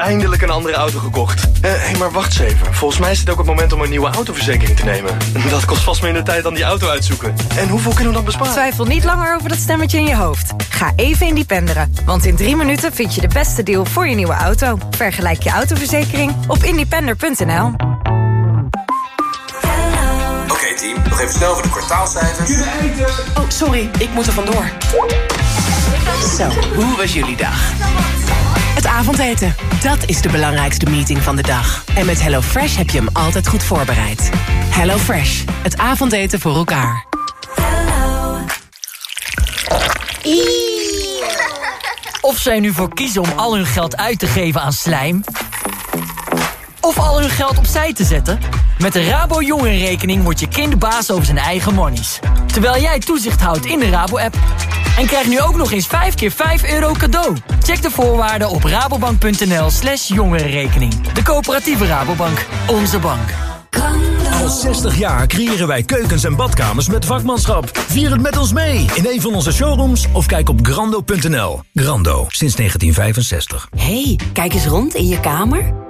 eindelijk een andere auto gekocht. Hé, hey, maar wacht eens even. Volgens mij is het ook het moment om een nieuwe autoverzekering te nemen. Dat kost vast minder tijd dan die auto uitzoeken. En hoeveel kunnen we dan besparen? Twijfel niet langer over dat stemmetje in je hoofd. Ga even independeren. Want in drie minuten vind je de beste deal voor je nieuwe auto. Vergelijk je autoverzekering op independer.nl. Oké team, nog even snel voor de kwartaalcijfers. Oh, sorry, ik moet er vandoor. Zo, hoe was jullie dag? Het avondeten, dat is de belangrijkste meeting van de dag. En met HelloFresh heb je hem altijd goed voorbereid. HelloFresh, het avondeten voor elkaar. Of zij nu voor kiezen om al hun geld uit te geven aan slijm... of al hun geld opzij te zetten... met de Rabo Jongerenrekening wordt je kind baas over zijn eigen monies. Terwijl jij toezicht houdt in de Rabo-app. En krijg nu ook nog eens 5 keer 5 euro cadeau. Check de voorwaarden op rabobank.nl slash jongerenrekening. De coöperatieve Rabobank. Onze bank. Al 60 jaar creëren wij keukens en badkamers met vakmanschap. Vier het met ons mee in een van onze showrooms of kijk op grando.nl. Grando, sinds 1965. hey, kijk eens rond in je kamer.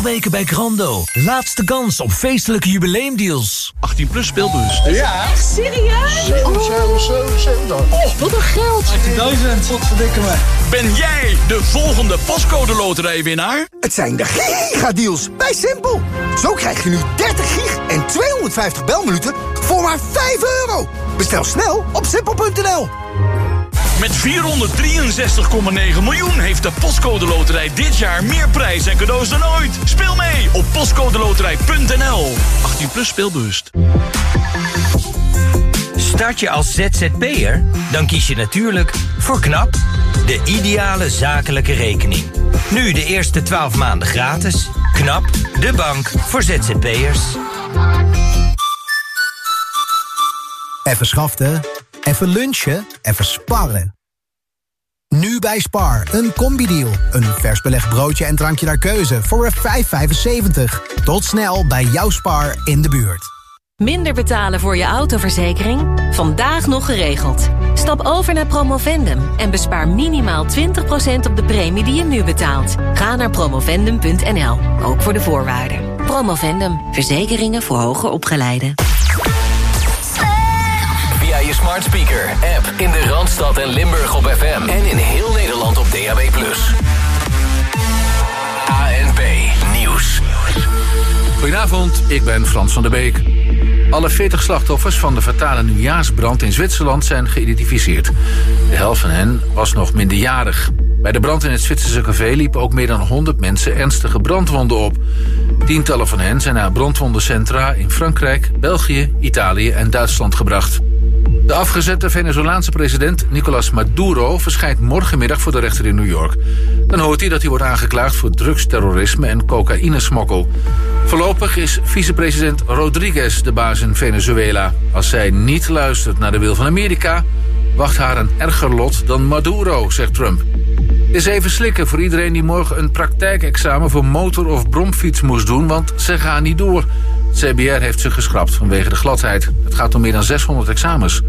Winkelweken bij Grando. Laatste kans op feestelijke jubileumdeals. 18 plus speelbus. Ben jij de volgende pascode loterijwinnaar? Het zijn de gigadeals bij Simpel. Zo krijg je nu 30 gig en 250 belminuten voor maar 5 euro. Bestel snel op simpel.nl. Met 463,9 miljoen heeft de Postcode Loterij dit jaar meer prijs en cadeaus dan ooit. Speel mee op postcodeloterij.nl. 18 plus speelbewust. Start je als ZZP'er? Dan kies je natuurlijk voor KNAP, de ideale zakelijke rekening. Nu de eerste 12 maanden gratis. KNAP, de bank voor ZZP'ers. Even schaften, even lunchen, even sparren. Nu bij Spar, een combi-deal. Een vers belegd broodje en drankje naar keuze voor een 5,75. Tot snel bij jouw Spar in de buurt. Minder betalen voor je autoverzekering? Vandaag nog geregeld. Stap over naar Promovendum en bespaar minimaal 20% op de premie die je nu betaalt. Ga naar promovendum.nl, ook voor de voorwaarden. Promovendum, verzekeringen voor hoger opgeleiden. Je smart speaker, app in de Randstad en Limburg op FM. En in heel Nederland op DAB+. ANP Nieuws. Goedenavond, ik ben Frans van der Beek. Alle 40 slachtoffers van de fatale nieuwjaarsbrand in Zwitserland zijn geïdentificeerd. De helft van hen was nog minderjarig. Bij de brand in het Zwitserse café liepen ook meer dan 100 mensen ernstige brandwonden op. Tientallen van hen zijn naar brandwondencentra in Frankrijk, België, Italië en Duitsland gebracht. De afgezette Venezolaanse president Nicolas Maduro verschijnt morgenmiddag voor de rechter in New York. Dan hoort hij dat hij wordt aangeklaagd voor drugsterrorisme en cocaïnesmokkel. Voorlopig is vicepresident Rodriguez de baas in Venezuela. Als zij niet luistert naar de wil van Amerika, wacht haar een erger lot dan Maduro, zegt Trump. Het is even slikken voor iedereen die morgen een praktijkexamen voor motor- of bromfiets moest doen, want ze gaan niet door. CBR heeft ze geschrapt vanwege de gladheid. Het gaat om meer dan 600 examens.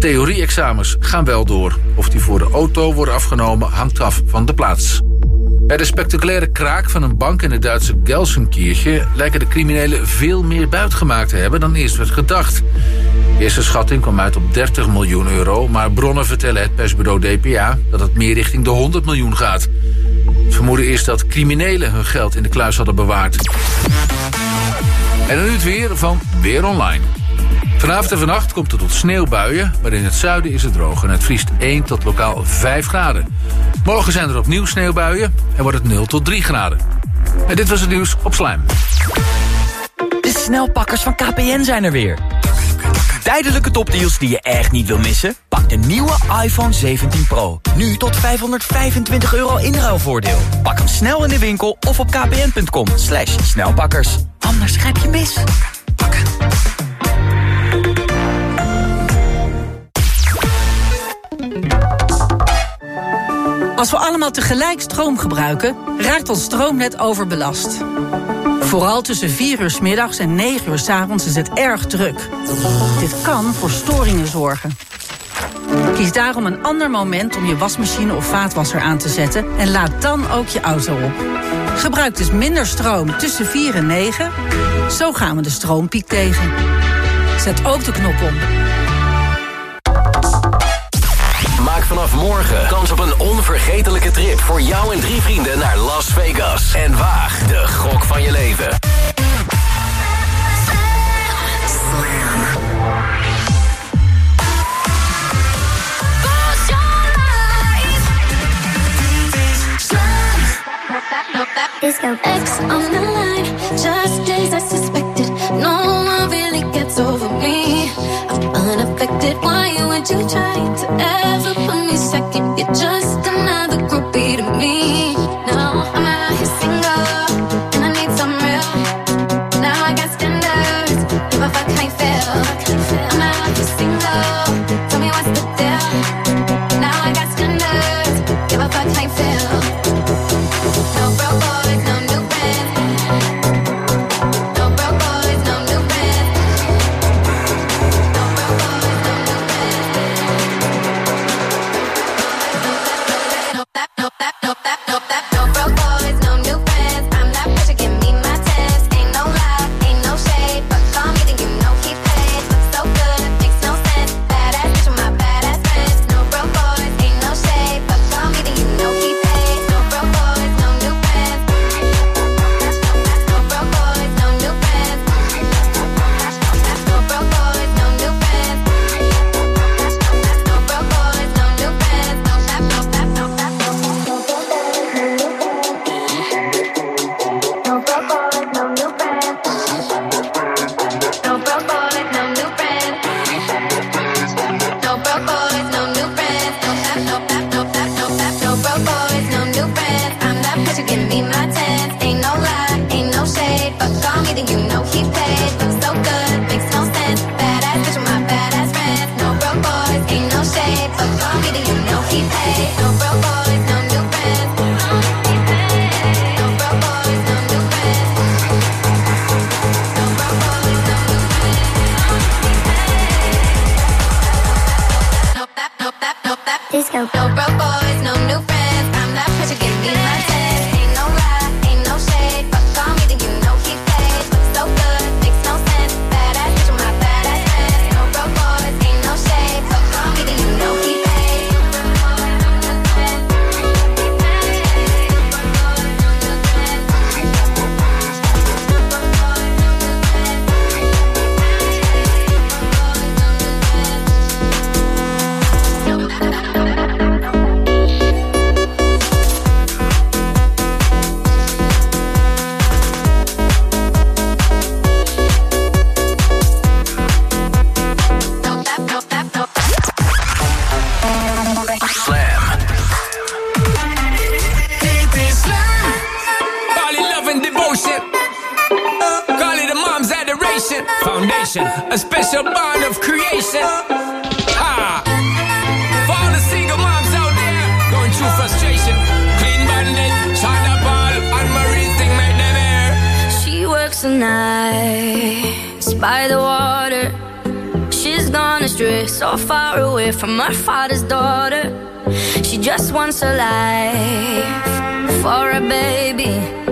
Theorie-examens gaan wel door. Of die voor de auto worden afgenomen hangt af van de plaats. Bij de spectaculaire kraak van een bank in het Duitse Gelsenkirchen... lijken de criminelen veel meer buit gemaakt te hebben dan eerst werd gedacht. De eerste schatting kwam uit op 30 miljoen euro... maar bronnen vertellen het persbureau DPA dat het meer richting de 100 miljoen gaat. Het vermoeden is dat criminelen hun geld in de kluis hadden bewaard. En dan nu het weer van Weer Online. Vanavond en vannacht komt er tot sneeuwbuien, maar in het zuiden is het droog en het vriest 1 tot lokaal 5 graden. Morgen zijn er opnieuw sneeuwbuien en wordt het 0 tot 3 graden. En dit was het nieuws op Slijm. De snelpakkers van KPN zijn er weer. Tijdelijke topdeals die je echt niet wil missen? Pak de nieuwe iPhone 17 Pro. Nu tot 525 euro inruilvoordeel. Pak hem snel in de winkel of op kpn.com snelpakkers anders grijp je mis. Als we allemaal tegelijk stroom gebruiken, raakt ons stroomnet overbelast. Vooral tussen 4 uur s middags en 9 uur s avonds is het erg druk. Dit kan voor storingen zorgen. Kies daarom een ander moment om je wasmachine of vaatwasser aan te zetten en laat dan ook je auto op. Gebruik dus minder stroom tussen 4 en 9. Zo gaan we de stroompiek tegen. Zet ook de knop om. Maak vanaf morgen kans op een onvergetelijke trip voor jou en drie vrienden naar Las Vegas. En waag de gok van je leven. Disco X on the line, just as I suspected. No one really gets over me. I'm unaffected. Why would you try to ever put foundation, a special bond of creation. Ha! For all the single moms out there going through frustration, clean banded, shot up and Marie thing made them air. She works the night by the water. She's gone astray, so far away from her father's daughter. She just wants a life for a baby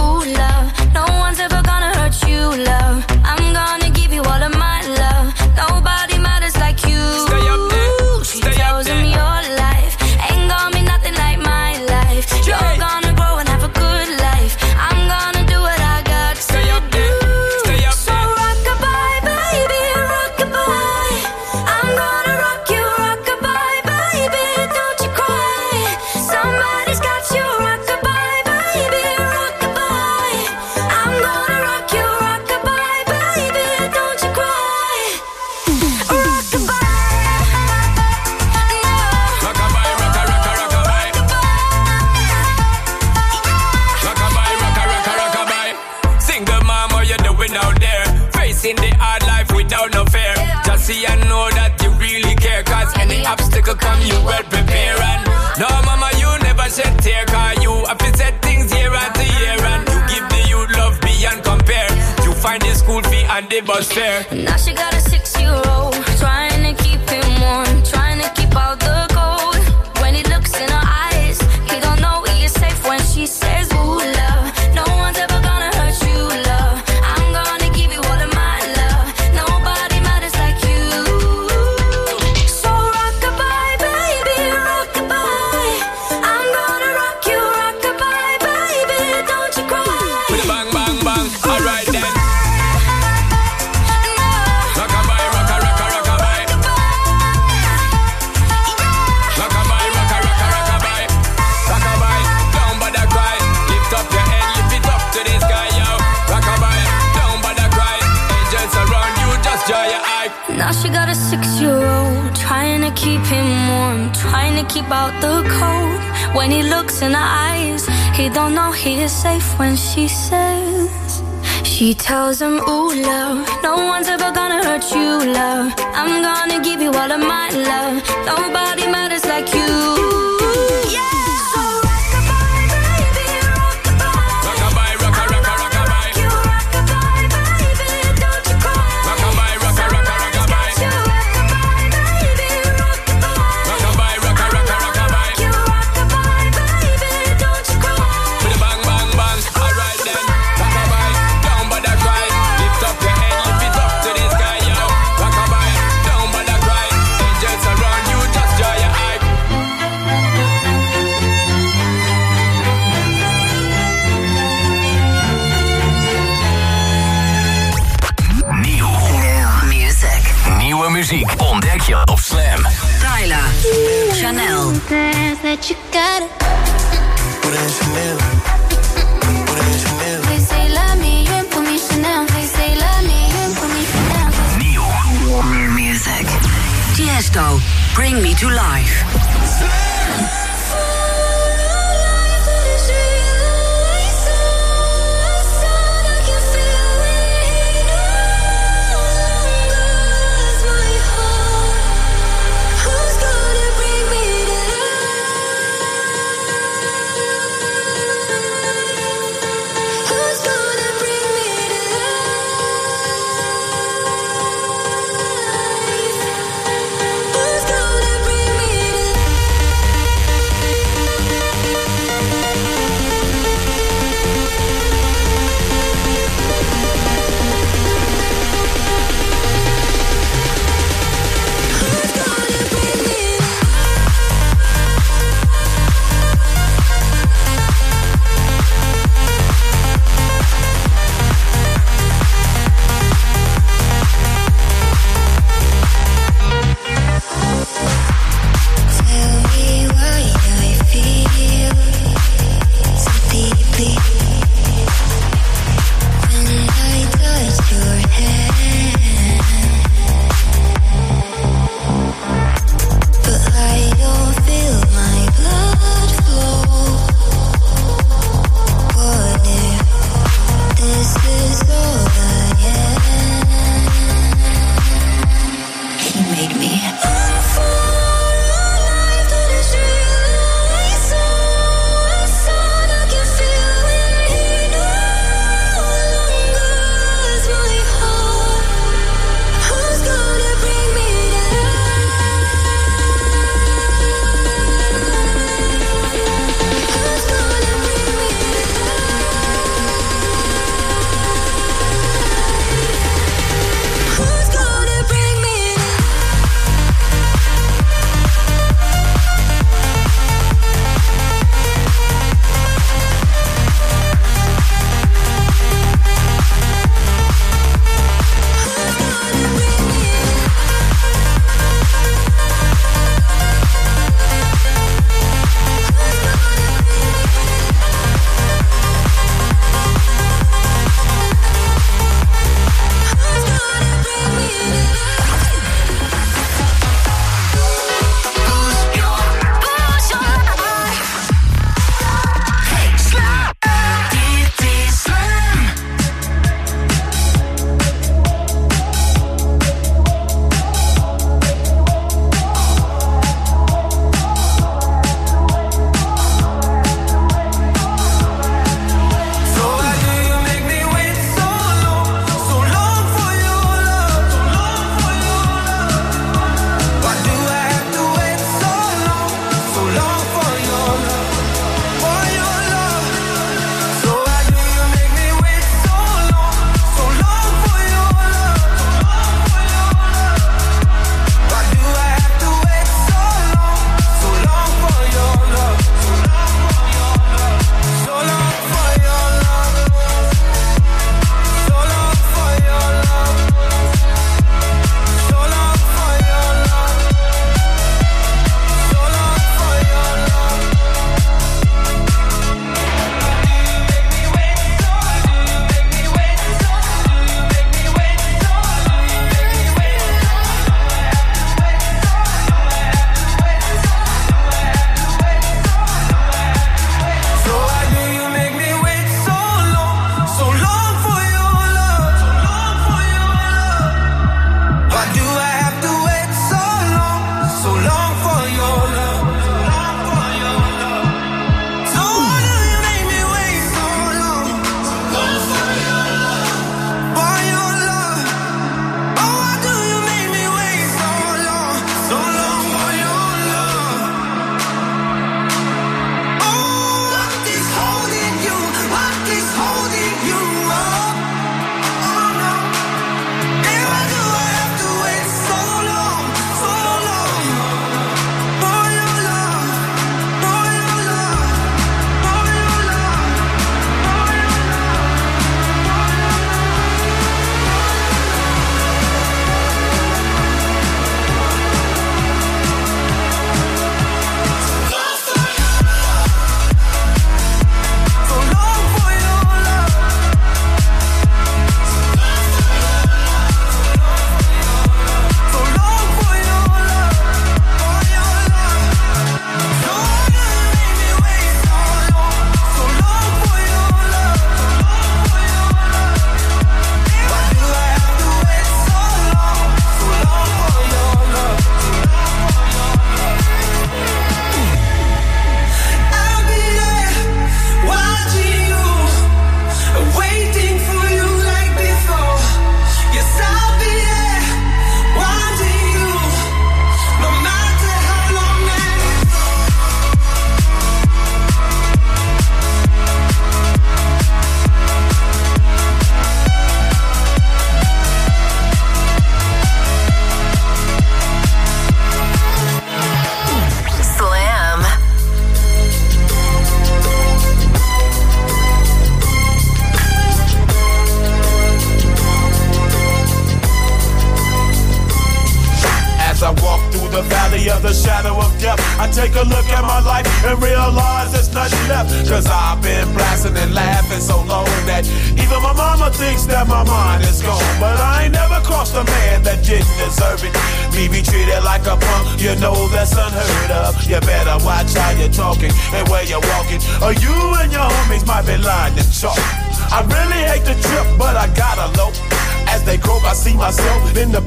And the bus. Now she got a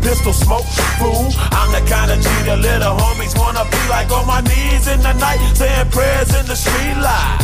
pistol smoke, fool. I'm the kind of G the little homies wanna be like on my knees in the night, saying prayers in the street light.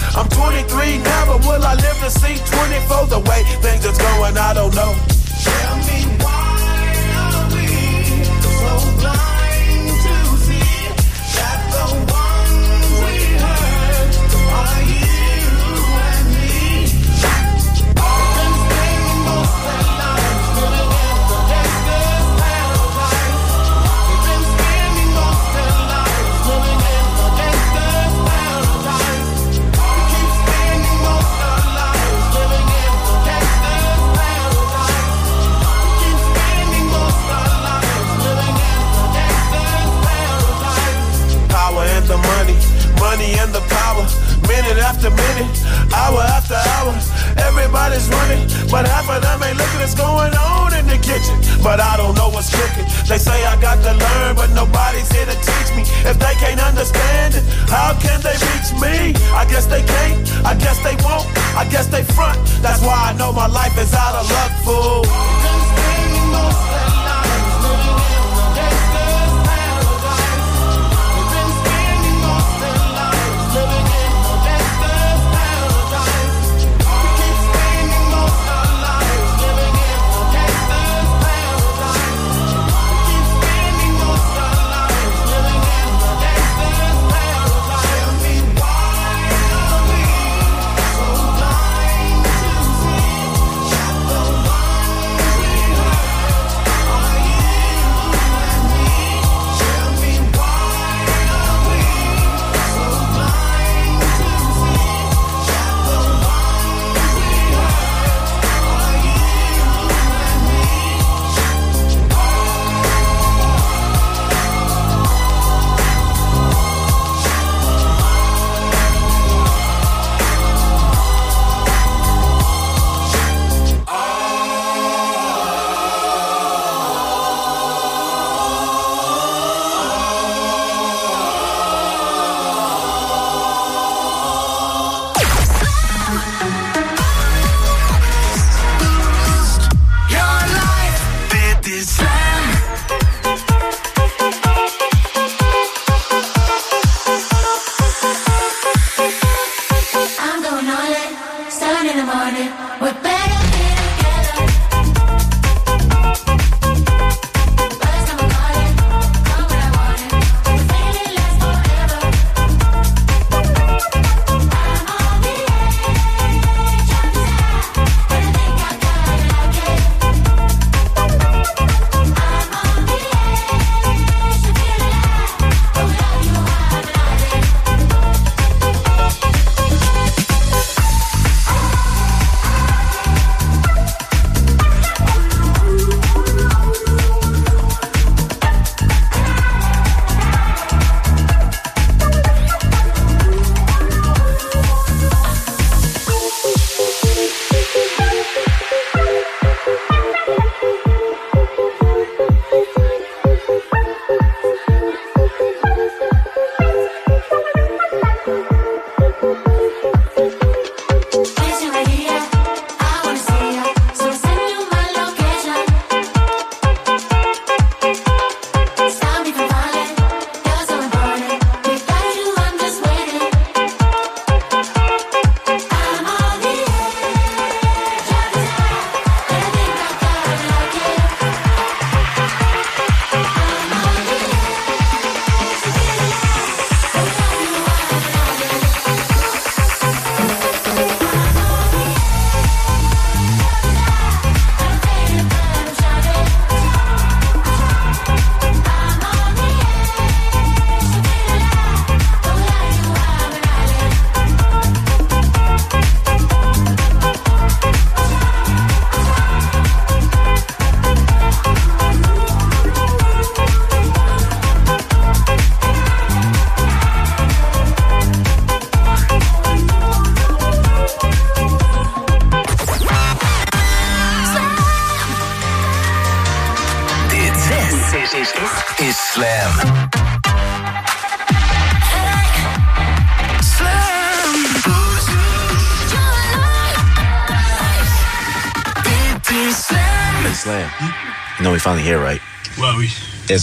I'm 23 now, but will I live to see 24? The way things are going, I don't know.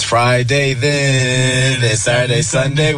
Friday then. It's Saturday, Sunday.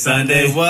Sunday. What?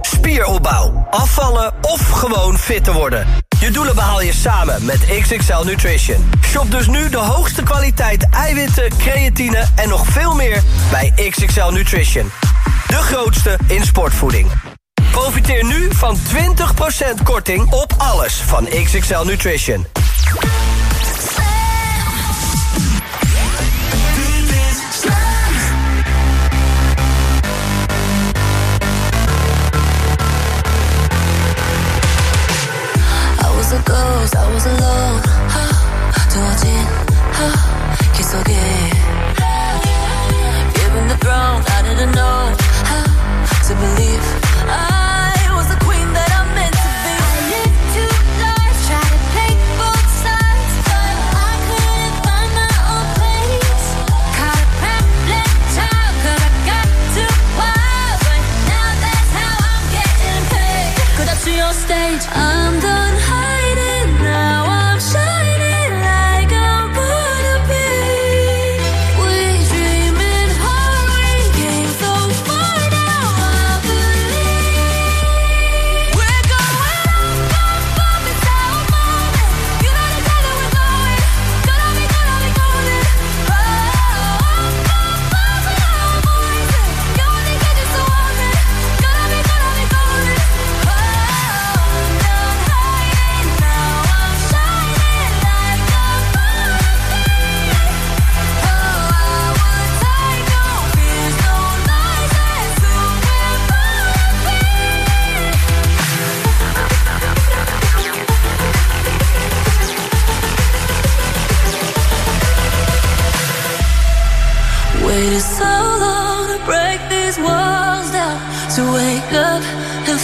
Spieropbouw, afvallen of gewoon fit te worden. Je doelen behaal je samen met XXL Nutrition. Shop dus nu de hoogste kwaliteit eiwitten, creatine en nog veel meer bij XXL Nutrition. De grootste in sportvoeding. Profiteer nu van 20% korting op alles van XXL Nutrition. Given the throne, I didn't know how to believe. I was the queen that I meant to be. I lived tried to both sides, but I couldn't find my own place. Caught a I got too wild? But now that's how I'm getting paid. Up to your stage, uh,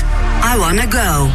I Wanna Go.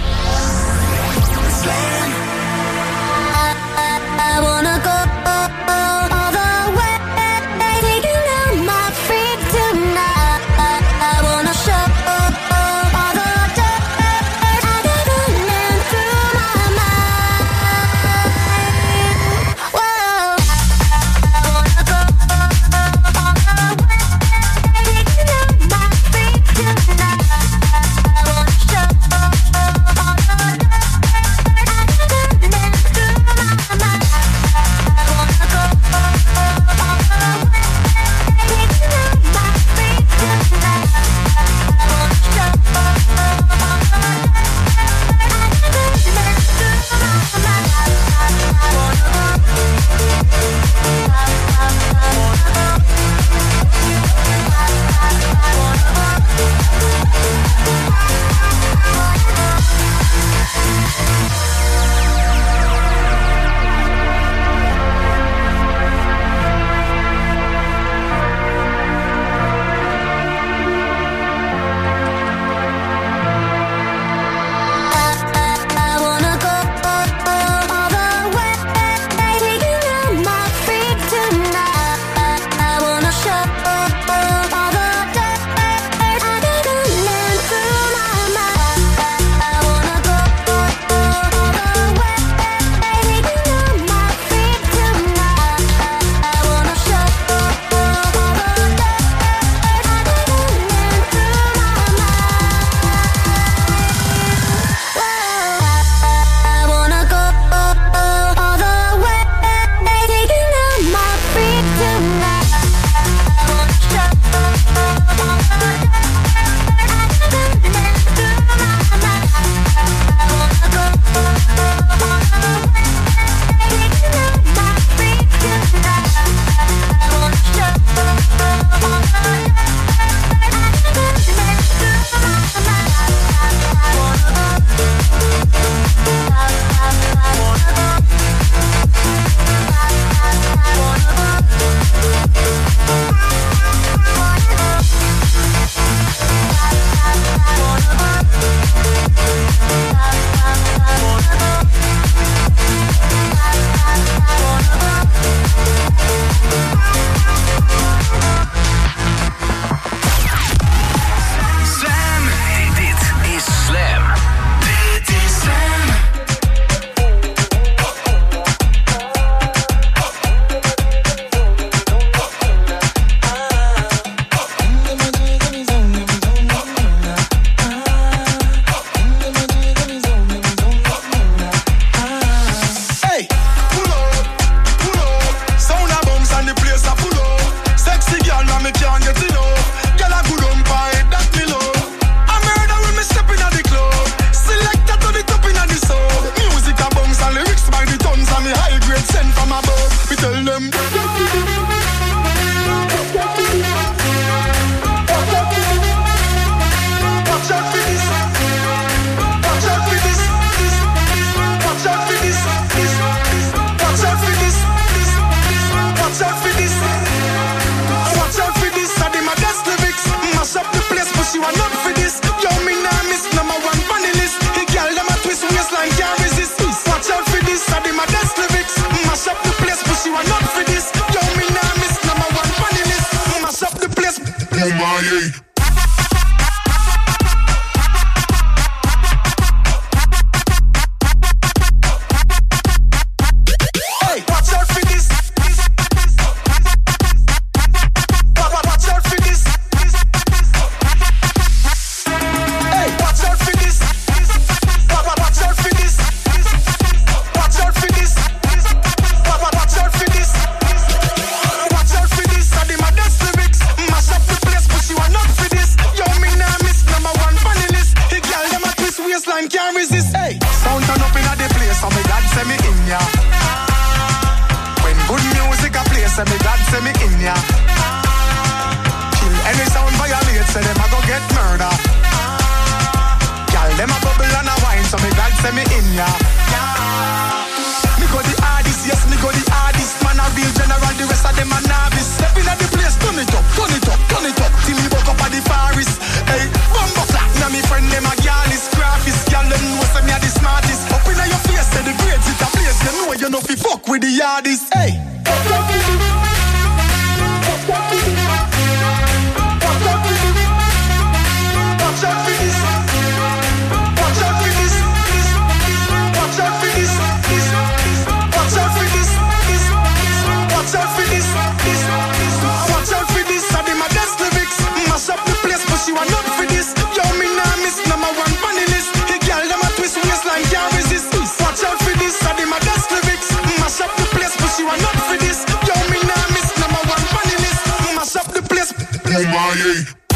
Maiei.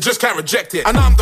you just can't reject it. And I'm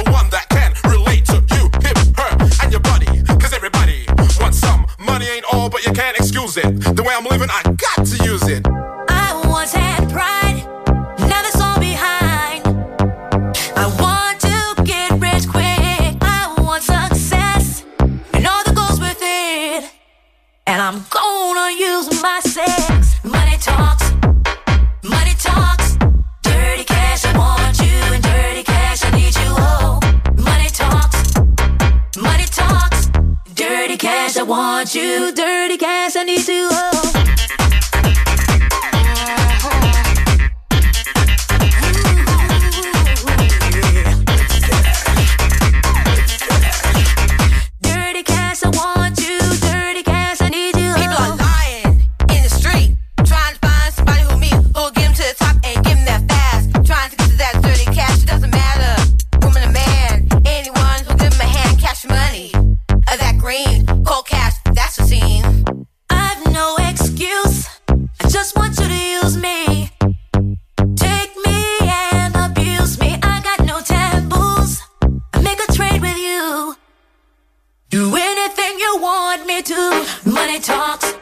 Money talks,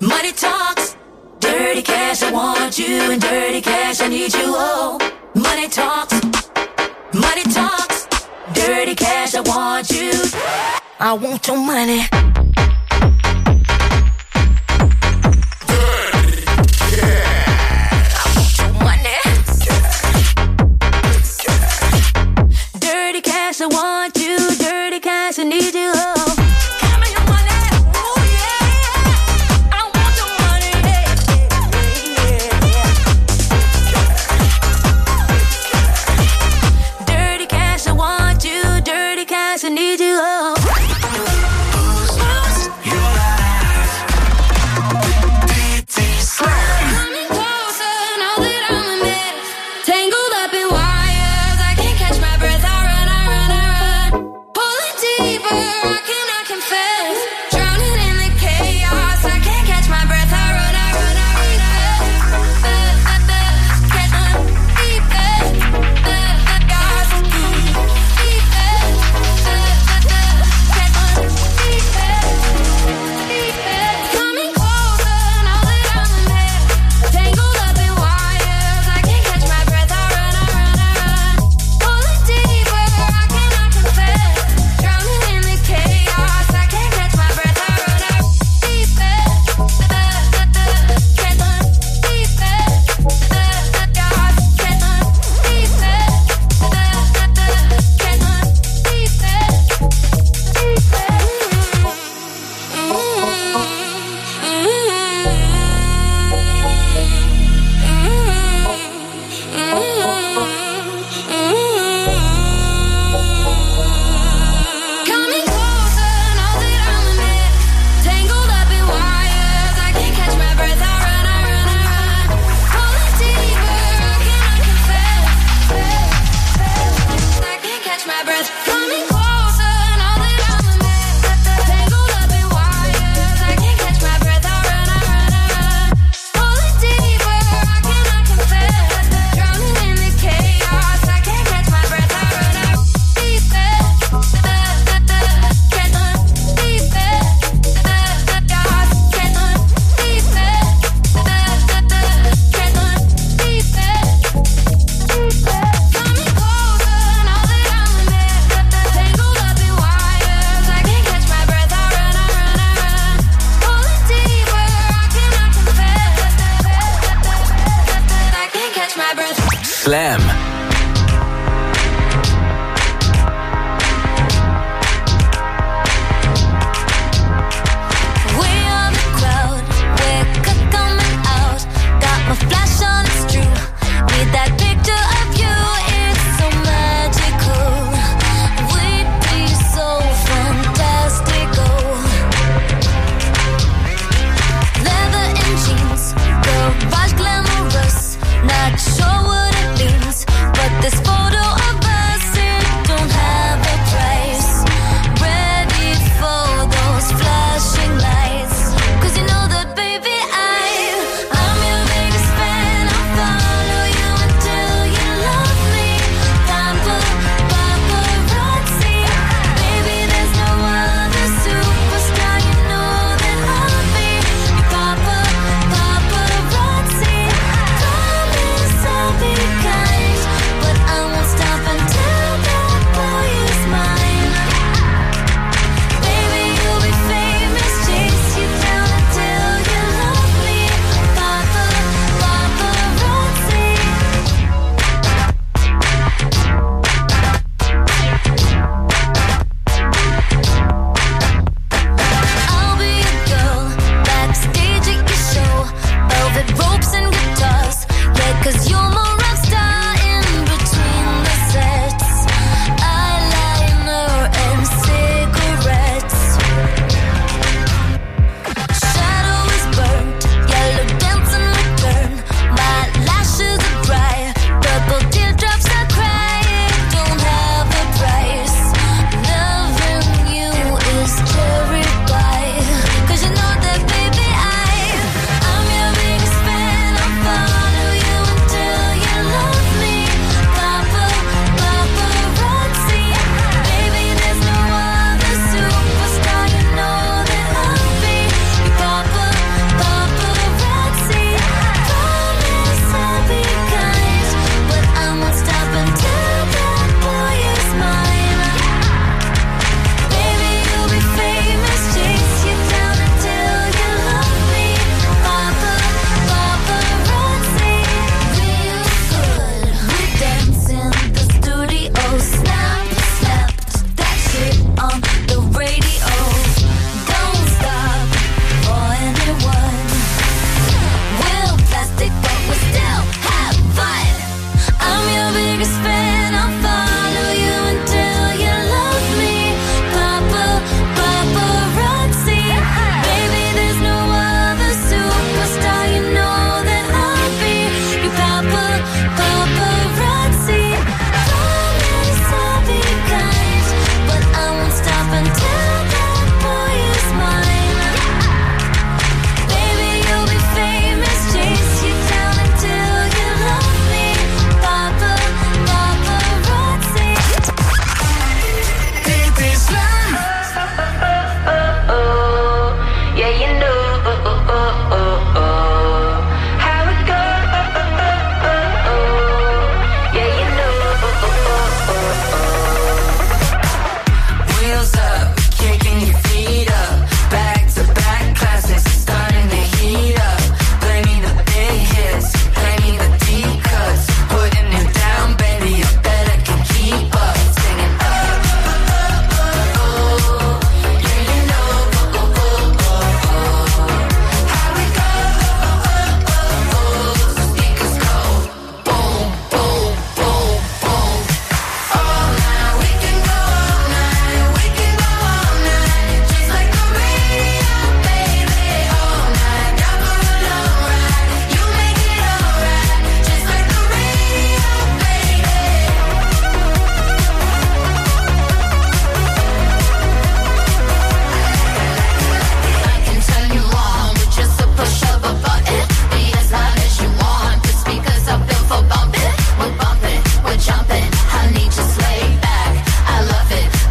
money talks. Dirty cash, I want you, and dirty cash, I need you. Oh, money talks, money talks. Dirty cash, I want you. I want your money. I want.